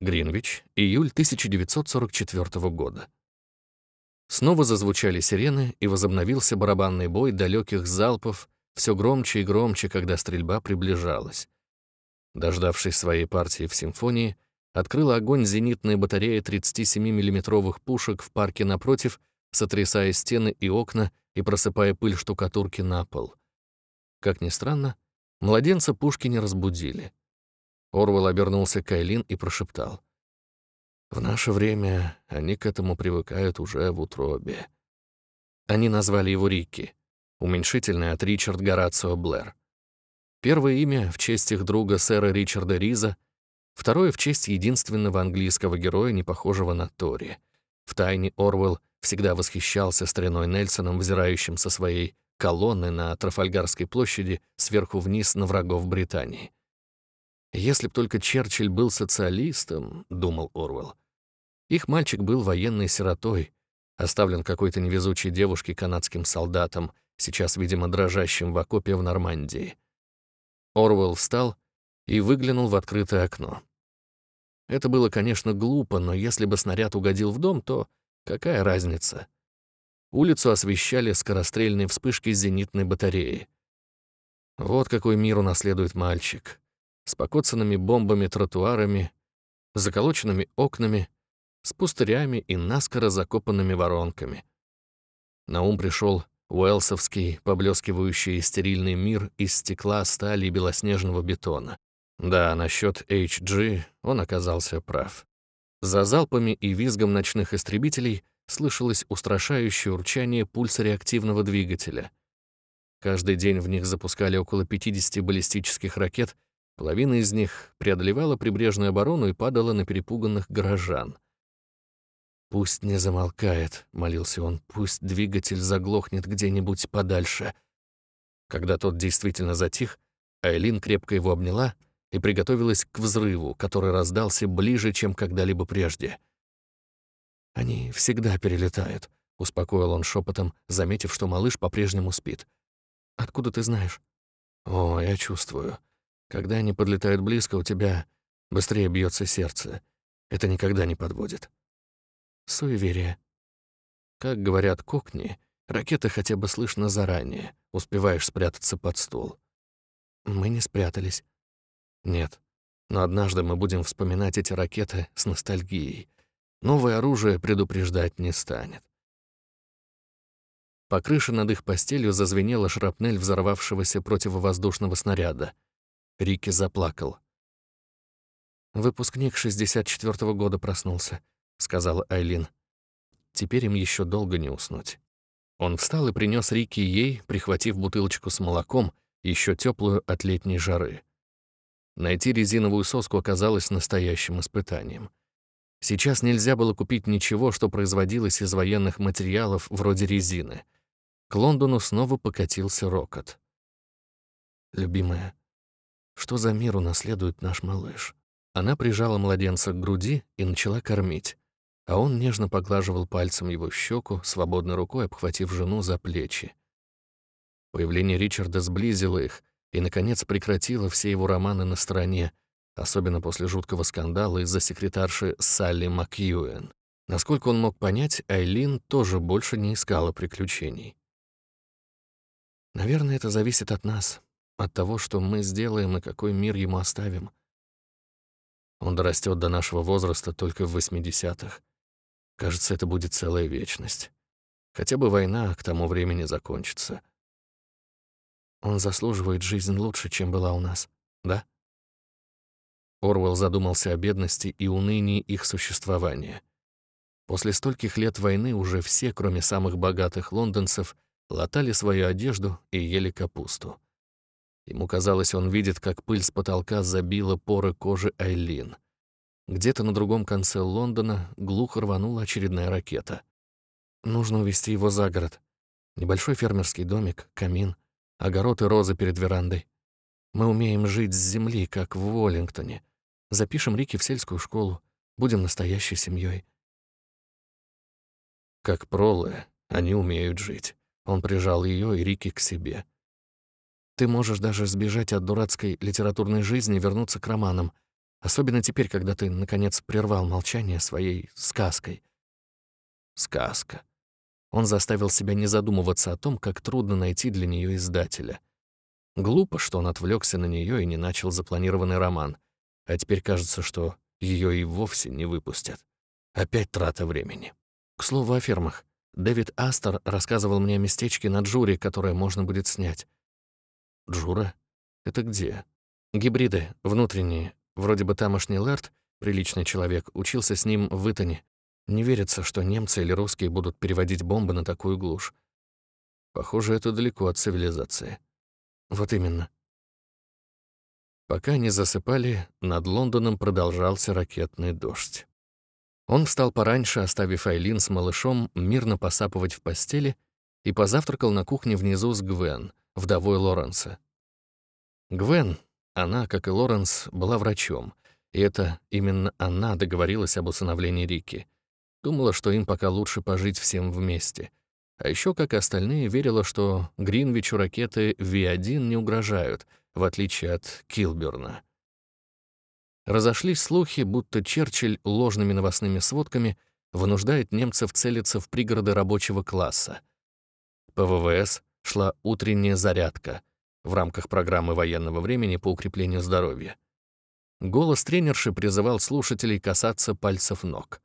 Гринвич, июль 1944 года. Снова зазвучали сирены, и возобновился барабанный бой далеких залпов, все громче и громче, когда стрельба приближалась. Дождавшись своей партии в симфонии, открыла огонь зенитная батарея 37 миллиметровых пушек в парке напротив, сотрясая стены и окна и просыпая пыль штукатурки на пол. Как ни странно, младенца пушки не разбудили. Орвел обернулся к Айлин и прошептал. «В наше время они к этому привыкают уже в утробе». Они назвали его Рикки, уменьшительное от Ричард Горацио Блэр. Первое имя в честь их друга сэра Ричарда Риза, второе в честь единственного английского героя, не похожего на Тори. Втайне Орвел всегда восхищался стариной Нельсоном, взирающим со своей колонны на Трафальгарской площади сверху вниз на врагов Британии. Если б только Черчилль был социалистом, думал Орвел. Их мальчик был военной сиротой, оставлен какой-то невезучей девушке канадским солдатом, сейчас, видимо, дрожащим в окопе в Нормандии. Орвел встал и выглянул в открытое окно. Это было, конечно, глупо, но если бы снаряд угодил в дом, то какая разница? Улицу освещали скорострельные вспышки зенитной батареи. Вот какой мир унаследует мальчик с покоцанными бомбами тротуарами, заколоченными окнами, с пустырями и наскоро закопанными воронками. На ум пришел уэлсовский, поблескивающий стерильный мир из стекла, стали и белоснежного бетона. Да, насчет HG он оказался прав. За залпами и визгом ночных истребителей слышалось устрашающее урчание пульса реактивного двигателя. Каждый день в них запускали около 50 баллистических ракет — Половина из них преодолевала прибрежную оборону и падала на перепуганных горожан. «Пусть не замолкает», — молился он, — «пусть двигатель заглохнет где-нибудь подальше». Когда тот действительно затих, Айлин крепко его обняла и приготовилась к взрыву, который раздался ближе, чем когда-либо прежде. «Они всегда перелетают», — успокоил он шепотом, заметив, что малыш по-прежнему спит. «Откуда ты знаешь?» «О, я чувствую. Когда они подлетают близко, у тебя быстрее бьется сердце. Это никогда не подводит. Суеверие. Как говорят кокни, ракеты хотя бы слышно заранее, успеваешь спрятаться под стол. Мы не спрятались. Нет. Но однажды мы будем вспоминать эти ракеты с ностальгией. Новое оружие предупреждать не станет. По крыше над их постелью зазвенела шрапнель взорвавшегося противовоздушного снаряда — Рики заплакал. «Выпускник 64-го года проснулся», — сказала Айлин. «Теперь им еще долго не уснуть». Он встал и принес Рики ей, прихватив бутылочку с молоком, еще теплую от летней жары. Найти резиновую соску оказалось настоящим испытанием. Сейчас нельзя было купить ничего, что производилось из военных материалов вроде резины. К Лондону снова покатился рокот. «Любимая, что за мир унаследует наш малыш? Она прижала младенца к груди и начала кормить, а он нежно поглаживал пальцем его щеку, свободной рукой обхватив жену за плечи. Появление Ричарда сблизило их и, наконец, прекратило все его романы на стороне, особенно после жуткого скандала из-за секретарши Салли Макьюэн. Насколько он мог понять, Айлин тоже больше не искала приключений. «Наверное, это зависит от нас», от того, что мы сделаем и какой мир ему оставим. Он дорастет до нашего возраста только в 80-х. Кажется, это будет целая вечность. Хотя бы война к тому времени закончится. Он заслуживает жизнь лучше, чем была у нас, да? Орвел задумался о бедности и унынии их существования. После стольких лет войны уже все, кроме самых богатых лондонцев, латали свою одежду и ели капусту. Ему казалось, он видит, как пыль с потолка забила поры кожи Айлин. Где-то на другом конце Лондона глухо рванула очередная ракета. Нужно увезти его за город. Небольшой фермерский домик, камин, огород и розы перед верандой. Мы умеем жить с земли, как в Уоллингтоне. Запишем Рики в сельскую школу. Будем настоящей семьей. Как пролы, они умеют жить. Он прижал ее и Рики к себе. Ты можешь даже сбежать от дурацкой литературной жизни и вернуться к романам. Особенно теперь, когда ты, наконец, прервал молчание своей сказкой. Сказка. Он заставил себя не задумываться о том, как трудно найти для нее издателя. Глупо, что он отвлекся на нее и не начал запланированный роман. А теперь кажется, что ее и вовсе не выпустят. Опять трата времени. К слову о фермах. Дэвид Астер рассказывал мне о местечке на Джуре, которое можно будет снять. Джура? Это где? Гибриды, внутренние. Вроде бы тамошний Лэрт, приличный человек, учился с ним в Итоне. Не верится, что немцы или русские будут переводить бомбы на такую глушь. Похоже, это далеко от цивилизации. Вот именно. Пока не засыпали, над Лондоном продолжался ракетный дождь. Он встал пораньше, оставив Айлин с малышом мирно посапывать в постели, и позавтракал на кухне внизу с Гвен, вдовой Лоренса. Гвен, она, как и Лоренс, была врачом, и это именно она договорилась об усыновлении Рики — Думала, что им пока лучше пожить всем вместе. А еще, как и остальные, верила, что Гринвичу ракеты V1 не угрожают, в отличие от Килберна. Разошлись слухи, будто Черчилль ложными новостными сводками вынуждает немцев целиться в пригороды рабочего класса. По ВВС шла утренняя зарядка в рамках программы военного времени по укреплению здоровья. Голос тренерши призывал слушателей касаться пальцев ног.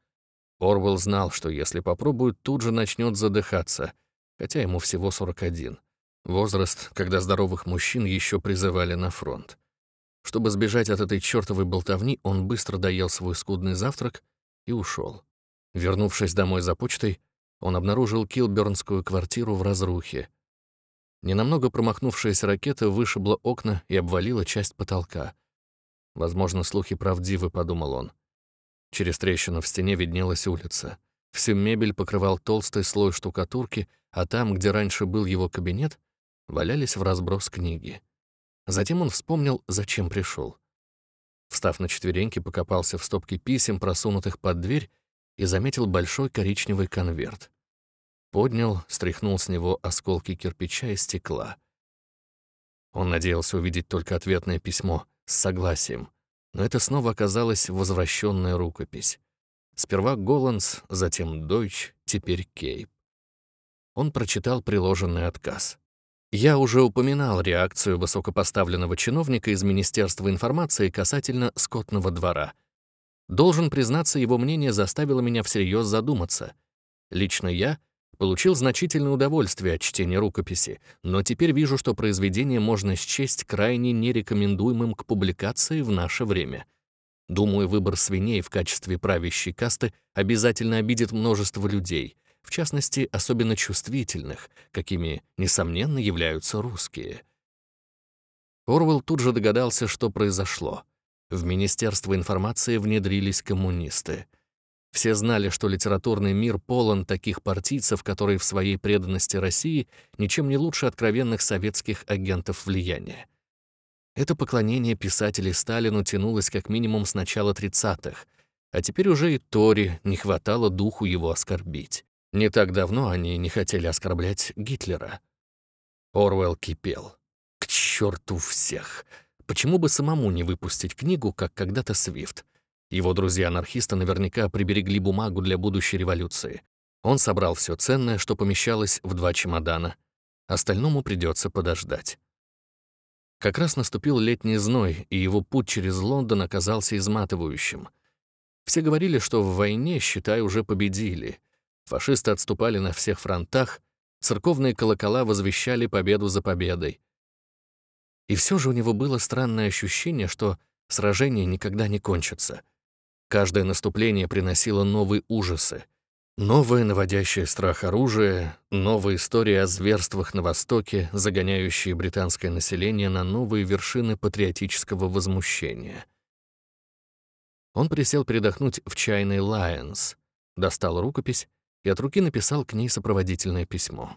Орвел знал, что если попробует, тут же начнет задыхаться, хотя ему всего 41. Возраст, когда здоровых мужчин еще призывали на фронт. Чтобы сбежать от этой чертовой болтовни, он быстро доел свой скудный завтрак и ушел. Вернувшись домой за почтой, он обнаружил Килбернскую квартиру в разрухе. Ненамного промахнувшаяся ракета вышибла окна и обвалила часть потолка. Возможно, слухи правдивы, подумал он. Через трещину в стене виднелась улица. Всю мебель покрывал толстый слой штукатурки, а там, где раньше был его кабинет, валялись в разброс книги. Затем он вспомнил, зачем пришел. Встав на четвереньки, покопался в стопке писем, просунутых под дверь, и заметил большой коричневый конверт. Поднял, стряхнул с него осколки кирпича и стекла. Он надеялся увидеть только ответное письмо с согласием, но это снова оказалась возвращенная рукопись. Сперва Голланц, затем Дойч, теперь Кейп. Он прочитал приложенный отказ. Я уже упоминал реакцию высокопоставленного чиновника из Министерства информации касательно скотного двора. Должен признаться, его мнение заставило меня всерьез задуматься. Лично я — Получил значительное удовольствие от чтения рукописи, но теперь вижу, что произведение можно счесть крайне нерекомендуемым к публикации в наше время. Думаю, выбор свиней в качестве правящей касты обязательно обидит множество людей, в частности, особенно чувствительных, какими, несомненно, являются русские. Орвел тут же догадался, что произошло. В Министерство информации внедрились коммунисты — все знали, что литературный мир полон таких партийцев, которые в своей преданности России ничем не лучше откровенных советских агентов влияния. Это поклонение писателей Сталину тянулось как минимум с начала 30-х, а теперь уже и Тори не хватало духу его оскорбить. Не так давно они не хотели оскорблять Гитлера. Орвел кипел. К черту всех! Почему бы самому не выпустить книгу, как когда-то Свифт? Его друзья-анархисты наверняка приберегли бумагу для будущей революции. Он собрал все ценное, что помещалось в два чемодана. Остальному придется подождать. Как раз наступил летний зной, и его путь через Лондон оказался изматывающим. Все говорили, что в войне, считай, уже победили. Фашисты отступали на всех фронтах, церковные колокола возвещали победу за победой. И все же у него было странное ощущение, что сражение никогда не кончится — Каждое наступление приносило новые ужасы. Новое наводящее страх оружие, новая история о зверствах на Востоке, загоняющие британское население на новые вершины патриотического возмущения. Он присел передохнуть в чайной Лайонс, достал рукопись и от руки написал к ней сопроводительное письмо.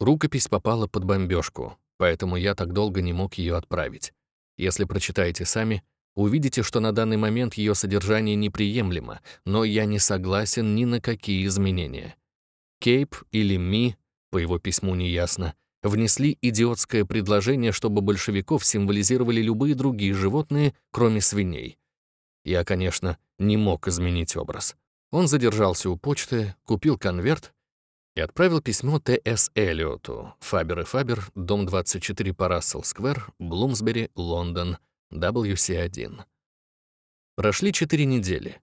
Рукопись попала под бомбежку, поэтому я так долго не мог ее отправить. Если прочитаете сами, увидите, что на данный момент ее содержание неприемлемо, но я не согласен ни на какие изменения. Кейп или Ми, по его письму неясно, внесли идиотское предложение, чтобы большевиков символизировали любые другие животные, кроме свиней. Я, конечно, не мог изменить образ. Он задержался у почты, купил конверт и отправил письмо Т.С. Эллиоту, Фабер и Фабер, дом 24 по Рассел-сквер, Блумсбери, Лондон, WC1. Прошли четыре недели.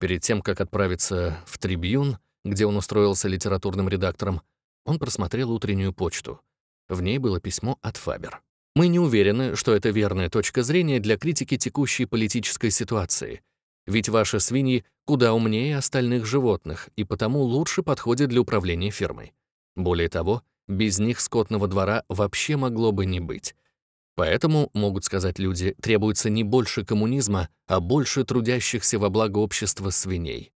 Перед тем, как отправиться в Трибьюн, где он устроился литературным редактором, он просмотрел утреннюю почту. В ней было письмо от Фабер. «Мы не уверены, что это верная точка зрения для критики текущей политической ситуации. Ведь ваши свиньи куда умнее остальных животных и потому лучше подходят для управления фермой. Более того, без них скотного двора вообще могло бы не быть. Поэтому, могут сказать люди, требуется не больше коммунизма, а больше трудящихся во благо общества свиней.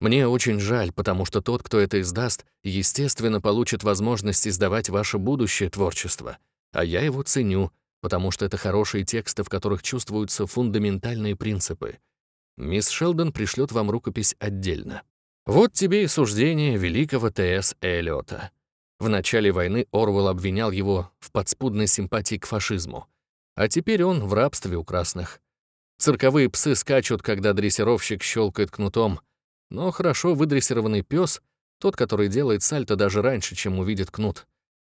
Мне очень жаль, потому что тот, кто это издаст, естественно, получит возможность издавать ваше будущее творчество. А я его ценю, потому что это хорошие тексты, в которых чувствуются фундаментальные принципы. Мисс Шелдон пришлет вам рукопись отдельно. Вот тебе и суждение великого Т.С. Эллиота. В начале войны Орвелл обвинял его в подспудной симпатии к фашизму. А теперь он в рабстве у красных. Цирковые псы скачут, когда дрессировщик щелкает кнутом, но хорошо выдрессированный пес, тот, который делает сальто даже раньше, чем увидит кнут.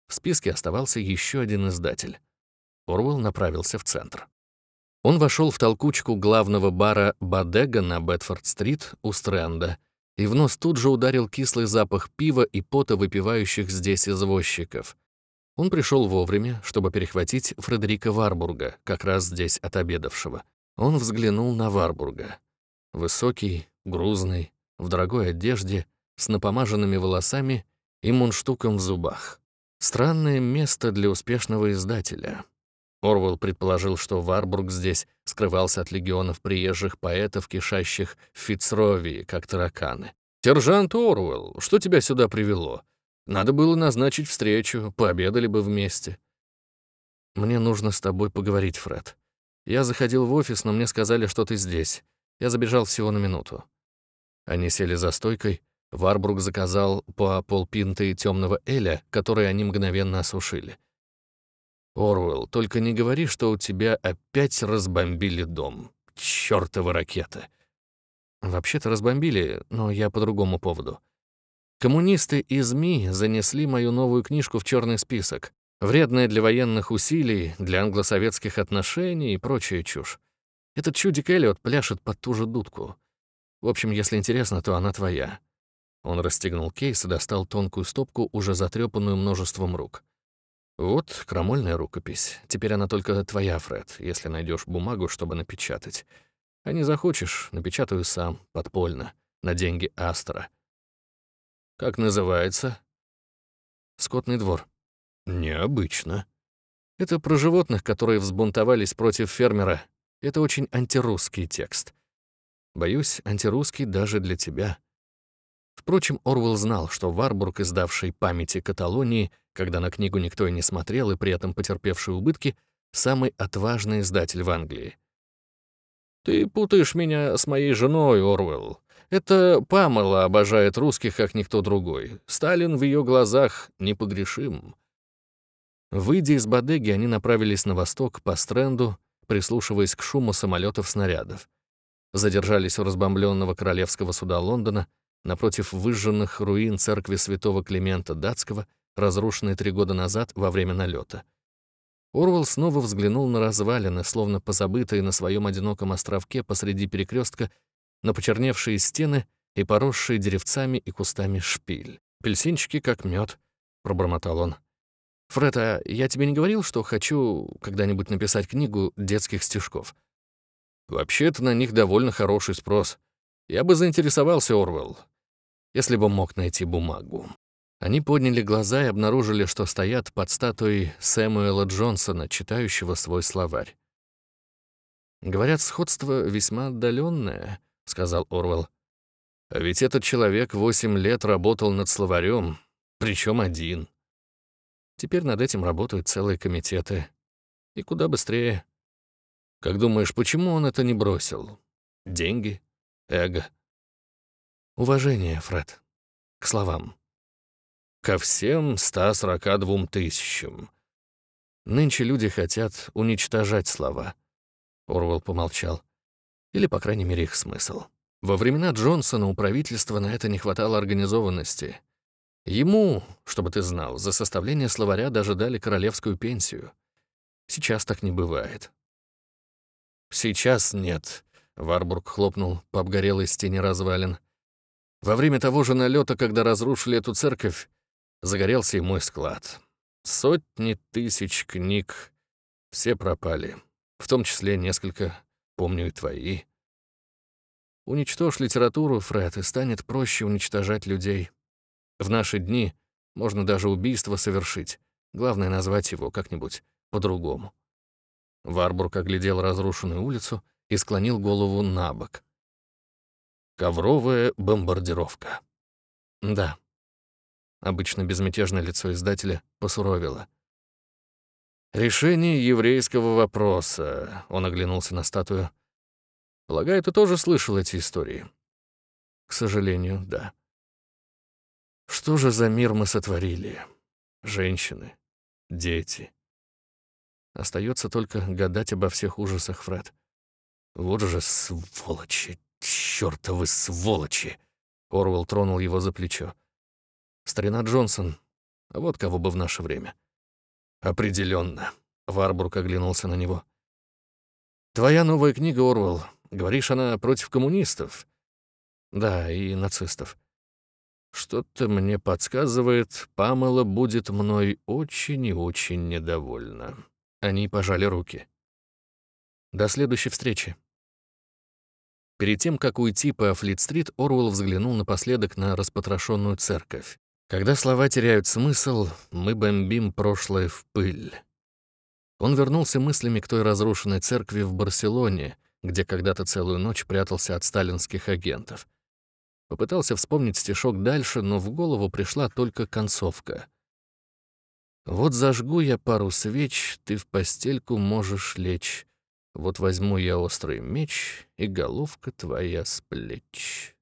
В списке оставался еще один издатель. Орвелл направился в центр. Он вошел в толкучку главного бара «Бадега» на Бетфорд-стрит у Стрэнда, и в нос тут же ударил кислый запах пива и пота выпивающих здесь извозчиков. Он пришел вовремя, чтобы перехватить Фредерика Варбурга, как раз здесь отобедавшего. Он взглянул на Варбурга. Высокий, грузный, в дорогой одежде, с напомаженными волосами и мундштуком в зубах. Странное место для успешного издателя. Орвел предположил, что Варбург здесь скрывался от легионов приезжих поэтов, кишащих в Фицровии, как тараканы. «Сержант Орвел, что тебя сюда привело? Надо было назначить встречу, пообедали бы вместе». «Мне нужно с тобой поговорить, Фред. Я заходил в офис, но мне сказали, что ты здесь. Я забежал всего на минуту». Они сели за стойкой. Варбург заказал по полпинты темного эля, который они мгновенно осушили. «Орвелл, только не говори, что у тебя опять разбомбили дом. Чёртова ракета!» «Вообще-то разбомбили, но я по другому поводу. Коммунисты из МИ занесли мою новую книжку в черный список. Вредная для военных усилий, для англосоветских отношений и прочая чушь. Этот чудик Эллиот пляшет под ту же дудку. В общем, если интересно, то она твоя». Он расстегнул кейс и достал тонкую стопку, уже затрепанную множеством рук. «Вот крамольная рукопись. Теперь она только твоя, Фред, если найдешь бумагу, чтобы напечатать. А не захочешь, напечатаю сам, подпольно, на деньги Астера». «Как называется?» «Скотный двор». «Необычно». Это про животных, которые взбунтовались против фермера. Это очень антирусский текст. Боюсь, антирусский даже для тебя. Впрочем, Орвел знал, что Варбург, издавший «Памяти Каталонии», когда на книгу никто и не смотрел и при этом потерпевший убытки, самый отважный издатель в Англии. «Ты путаешь меня с моей женой, Орвел. Это Памела обожает русских, как никто другой. Сталин в ее глазах непогрешим». Выйдя из Бадеги, они направились на восток по стренду, прислушиваясь к шуму самолетов-снарядов задержались у разбомбленного королевского суда Лондона напротив выжженных руин церкви святого Климента Датского, разрушенной три года назад во время налета. Орвел снова взглянул на развалины, словно позабытые на своем одиноком островке посреди перекрестка, на почерневшие стены и поросшие деревцами и кустами шпиль. «Апельсинчики как мед, пробормотал он. «Фред, а я тебе не говорил, что хочу когда-нибудь написать книгу детских стишков?» Вообще-то на них довольно хороший спрос. Я бы заинтересовался, Орвелл, если бы мог найти бумагу. Они подняли глаза и обнаружили, что стоят под статуей Сэмуэла Джонсона, читающего свой словарь. «Говорят, сходство весьма отдаленное, сказал Орвелл. «А ведь этот человек восемь лет работал над словарем, причем один. Теперь над этим работают целые комитеты. И куда быстрее. Как думаешь, почему он это не бросил? Деньги? Эго? Уважение, Фред. К словам. Ко всем 142 тысячам. Нынче люди хотят уничтожать слова. Орвел помолчал. Или, по крайней мере, их смысл. Во времена Джонсона у правительства на это не хватало организованности. Ему, чтобы ты знал, за составление словаря даже дали королевскую пенсию. Сейчас так не бывает. Сейчас нет. Варбург хлопнул по обгорелой стене развалин. Во время того же налета, когда разрушили эту церковь, загорелся и мой склад. Сотни тысяч книг, все пропали. В том числе несколько, помню, и твои. Уничтожь литературу, Фред, и станет проще уничтожать людей. В наши дни можно даже убийство совершить. Главное — назвать его как-нибудь по-другому. Варбург оглядел разрушенную улицу и склонил голову на бок. Ковровая бомбардировка. Да. Обычно безмятежное лицо издателя посуровило. «Решение еврейского вопроса», — он оглянулся на статую. «Полагаю, ты тоже слышал эти истории?» «К сожалению, да». «Что же за мир мы сотворили? Женщины, дети». Остается только гадать обо всех ужасах, Фред. Вот же сволочи, чёртовы сволочи! Орвел тронул его за плечо. Старина Джонсон, вот кого бы в наше время. Определенно. Варбург оглянулся на него. Твоя новая книга, Орвел, говоришь, она против коммунистов? Да, и нацистов. Что-то мне подсказывает, Памела будет мной очень и очень недовольна. Они пожали руки. До следующей встречи. Перед тем, как уйти по Флит-стрит, Орвелл взглянул напоследок на распотрошенную церковь. Когда слова теряют смысл, мы бомбим прошлое в пыль. Он вернулся мыслями к той разрушенной церкви в Барселоне, где когда-то целую ночь прятался от сталинских агентов. Попытался вспомнить стишок дальше, но в голову пришла только концовка — вот зажгу я пару свеч, ты в постельку можешь лечь. Вот возьму я острый меч, и головка твоя с плеч.